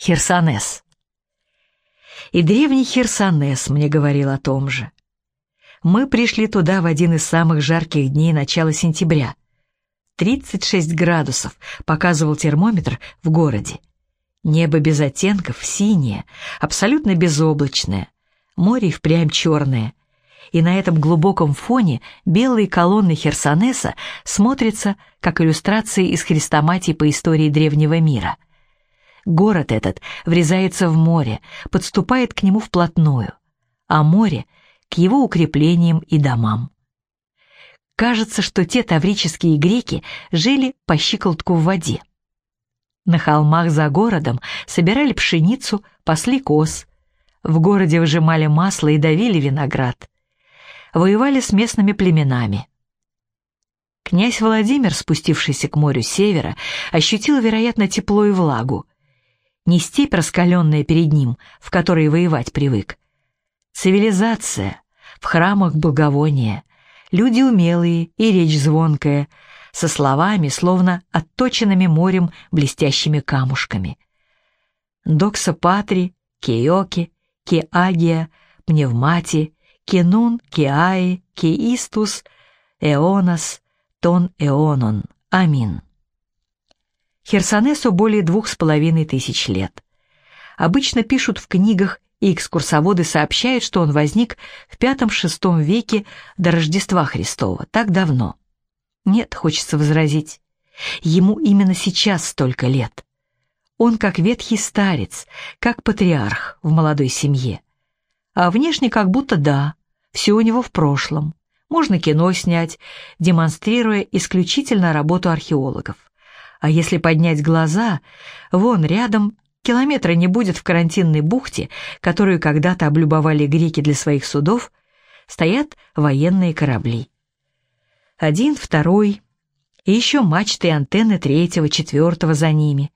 Херсонес. И древний Херсонес мне говорил о том же. Мы пришли туда в один из самых жарких дней начала сентября. 36 градусов показывал термометр в городе. Небо без оттенков, синее, абсолютно безоблачное. Море впрямь черное. И на этом глубоком фоне белые колонны Херсонеса смотрятся, как иллюстрации из хрестоматий по истории древнего мира — Город этот врезается в море, подступает к нему вплотную, а море — к его укреплениям и домам. Кажется, что те таврические греки жили по щиколотку в воде. На холмах за городом собирали пшеницу, пасли коз. В городе выжимали масло и давили виноград. Воевали с местными племенами. Князь Владимир, спустившийся к морю севера, ощутил, вероятно, тепло и влагу не степь раскаленная перед ним, в которой воевать привык. Цивилизация, в храмах благовония, люди умелые и речь звонкая, со словами, словно отточенными морем блестящими камушками. Докса патри, кеоки, кеагия, пневмати, кенун, кеаи, кеистус, эонас, тон эонон. Амин. Херсонесу более двух с половиной тысяч лет. Обычно пишут в книгах, и экскурсоводы сообщают, что он возник в V-VI веке до Рождества Христова, так давно. Нет, хочется возразить, ему именно сейчас столько лет. Он как ветхий старец, как патриарх в молодой семье. А внешне как будто да, все у него в прошлом. Можно кино снять, демонстрируя исключительно работу археологов. А если поднять глаза, вон рядом километра не будет в карантинной бухте, которую когда-то облюбовали греки для своих судов, стоят военные корабли. Один, второй, и еще мачты и антенны третьего, четвертого за ними.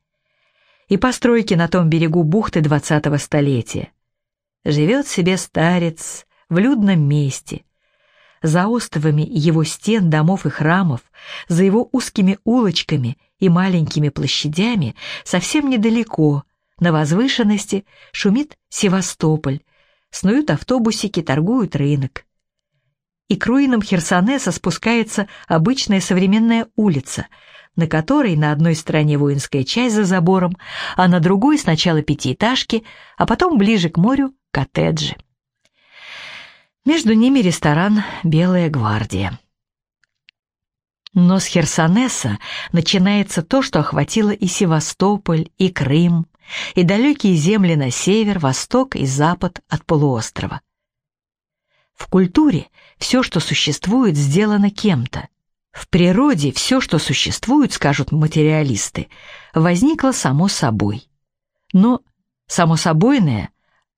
И постройки на том берегу бухты двадцатого столетия. Живет себе старец в людном месте. За островами его стен, домов и храмов, за его узкими улочками — и маленькими площадями совсем недалеко, на возвышенности, шумит Севастополь, снуют автобусики, торгуют рынок. И к руинам Херсонеса спускается обычная современная улица, на которой на одной стороне воинская часть за забором, а на другой сначала пятиэтажки, а потом ближе к морю коттеджи. Между ними ресторан «Белая гвардия». Но с Херсонеса начинается то, что охватило и Севастополь, и Крым, и далекие земли на север, восток и запад от полуострова. В культуре все, что существует, сделано кем-то. В природе все, что существует, скажут материалисты, возникло само собой. Но само собойное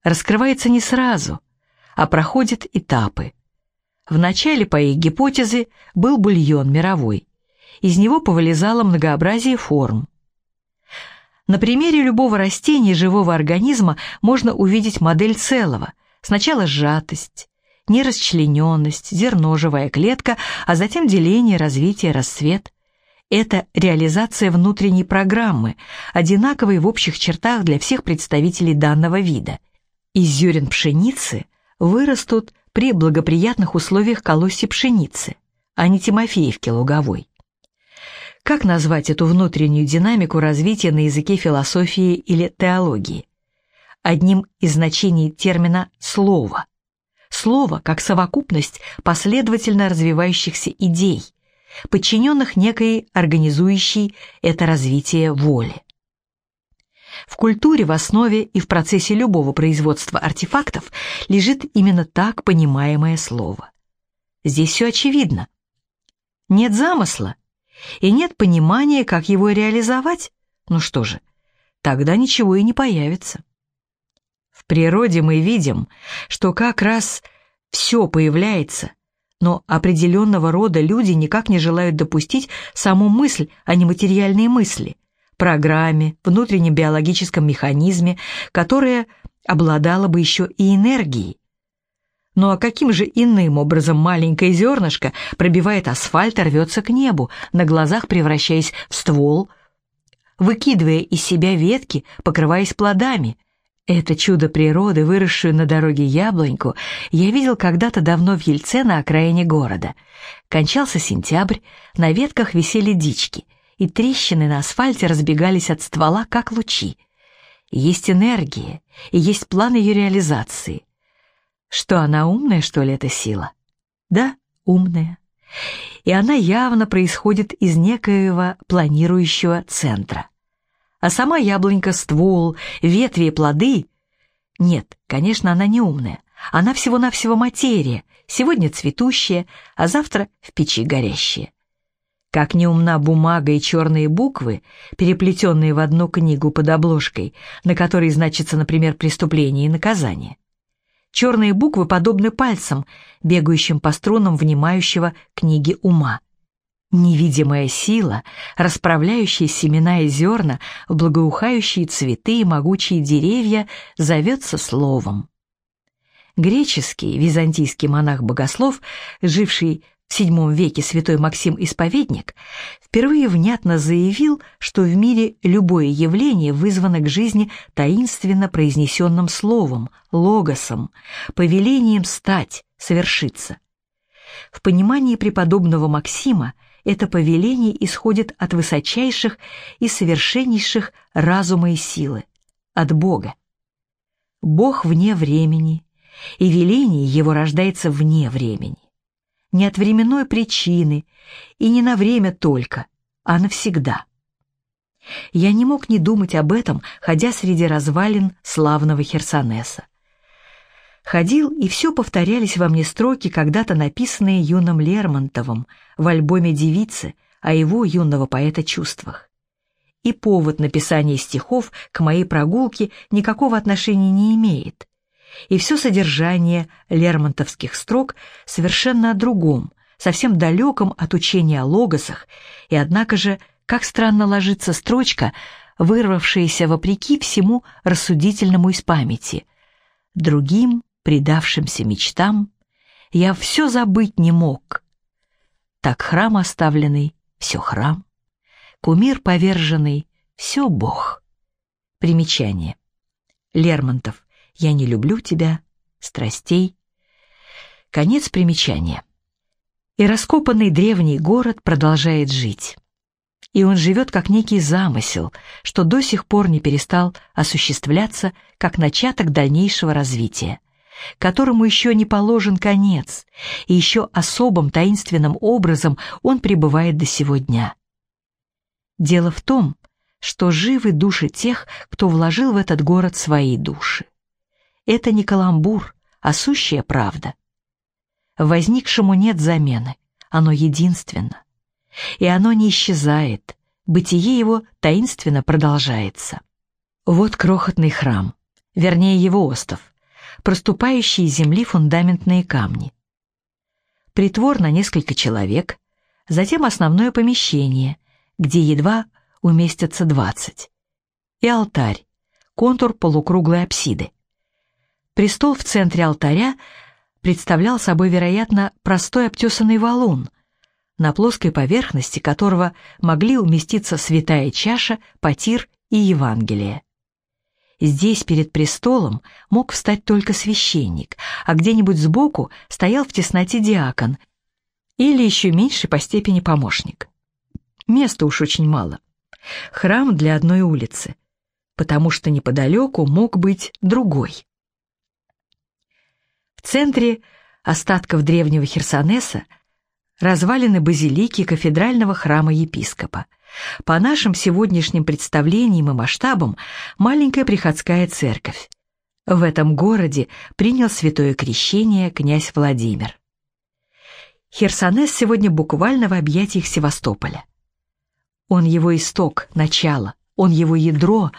раскрывается не сразу, а проходит этапы – Вначале, по их гипотезе, был бульон мировой. Из него повылезало многообразие форм. На примере любого растения живого организма можно увидеть модель целого. Сначала сжатость, нерасчлененность, зерно, живая клетка, а затем деление, развитие, расцвет. Это реализация внутренней программы, одинаковой в общих чертах для всех представителей данного вида. Из зерен пшеницы вырастут при благоприятных условиях колосья пшеницы, а не Тимофеевки луговой. Как назвать эту внутреннюю динамику развития на языке философии или теологии? Одним из значений термина «слово». Слово как совокупность последовательно развивающихся идей, подчиненных некой организующей это развитие воли. В культуре в основе и в процессе любого производства артефактов лежит именно так понимаемое слово. Здесь все очевидно. Нет замысла и нет понимания, как его реализовать. Ну что же, тогда ничего и не появится. В природе мы видим, что как раз все появляется, но определенного рода люди никак не желают допустить саму мысль, а не материальные мысли – программе, внутреннем биологическом механизме, которая обладала бы еще и энергией. Ну а каким же иным образом маленькое зернышко пробивает асфальт и рвется к небу, на глазах превращаясь в ствол, выкидывая из себя ветки, покрываясь плодами. Это чудо природы, выросшую на дороге яблоньку, я видел когда-то давно в Ельце на окраине города. Кончался сентябрь, на ветках висели дички, и трещины на асфальте разбегались от ствола, как лучи. Есть энергия, и есть план ее реализации. Что она умная, что ли, эта сила? Да, умная. И она явно происходит из некоего планирующего центра. А сама яблонька, ствол, ветви и плоды... Нет, конечно, она не умная. Она всего-навсего материя, сегодня цветущая, а завтра в печи горящая. Как неумна бумага и черные буквы, переплетенные в одну книгу под обложкой, на которой значится, например, преступление и наказание. Черные буквы подобны пальцам, бегающим по струнам внимающего книги ума. Невидимая сила, расправляющая семена и зерна благоухающие цветы и могучие деревья, зовется словом. Греческий византийский монах-богослов, живший в VII веке святой Максим Исповедник впервые внятно заявил, что в мире любое явление вызвано к жизни таинственно произнесенным словом, логосом, повелением стать, совершиться. В понимании преподобного Максима это повеление исходит от высочайших и совершеннейших разума и силы, от Бога. Бог вне времени, и веление его рождается вне времени не от временной причины и не на время только, а навсегда. Я не мог не думать об этом, ходя среди развалин славного Херсонеса. Ходил, и все повторялись во мне строки, когда-то написанные юным Лермонтовым в альбоме «Девицы» о его юного поэта чувствах. И повод написания стихов к моей прогулке никакого отношения не имеет и все содержание лермонтовских строк совершенно о другом, совсем далеком от учения о логосах, и однако же, как странно ложится строчка, вырвавшаяся вопреки всему рассудительному из памяти. Другим, предавшимся мечтам, я все забыть не мог. Так храм оставленный, все храм, кумир поверженный, все Бог. Примечание. Лермонтов. «Я не люблю тебя», «Страстей». Конец примечания. И раскопанный древний город продолжает жить. И он живет как некий замысел, что до сих пор не перестал осуществляться как начаток дальнейшего развития, которому еще не положен конец, и еще особым таинственным образом он пребывает до сего дня. Дело в том, что живы души тех, кто вложил в этот город свои души. Это не каламбур, а сущая правда. Возникшему нет замены, оно единственно. И оно не исчезает, бытие его таинственно продолжается. Вот крохотный храм, вернее его остов, проступающие из земли фундаментные камни. Притвор на несколько человек, затем основное помещение, где едва уместятся двадцать, и алтарь, контур полукруглой апсиды. Престол в центре алтаря представлял собой, вероятно, простой обтесанный валун, на плоской поверхности которого могли уместиться святая чаша, потир и Евангелие. Здесь перед престолом мог встать только священник, а где-нибудь сбоку стоял в тесноте диакон или еще меньше по степени помощник. Места уж очень мало. Храм для одной улицы, потому что неподалеку мог быть другой. В центре остатков древнего Херсонеса развалины базилики кафедрального храма епископа. По нашим сегодняшним представлениям и масштабам, маленькая приходская церковь. В этом городе принял святое крещение князь Владимир. Херсонес сегодня буквально в объятиях Севастополя. Он его исток, начало, он его ядро,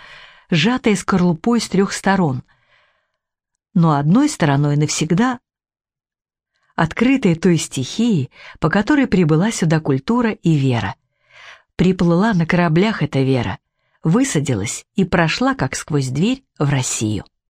сжатое скорлупой с трех сторон – но одной стороной навсегда открытой той стихии, по которой прибыла сюда культура и вера. Приплыла на кораблях эта вера, высадилась и прошла, как сквозь дверь, в Россию.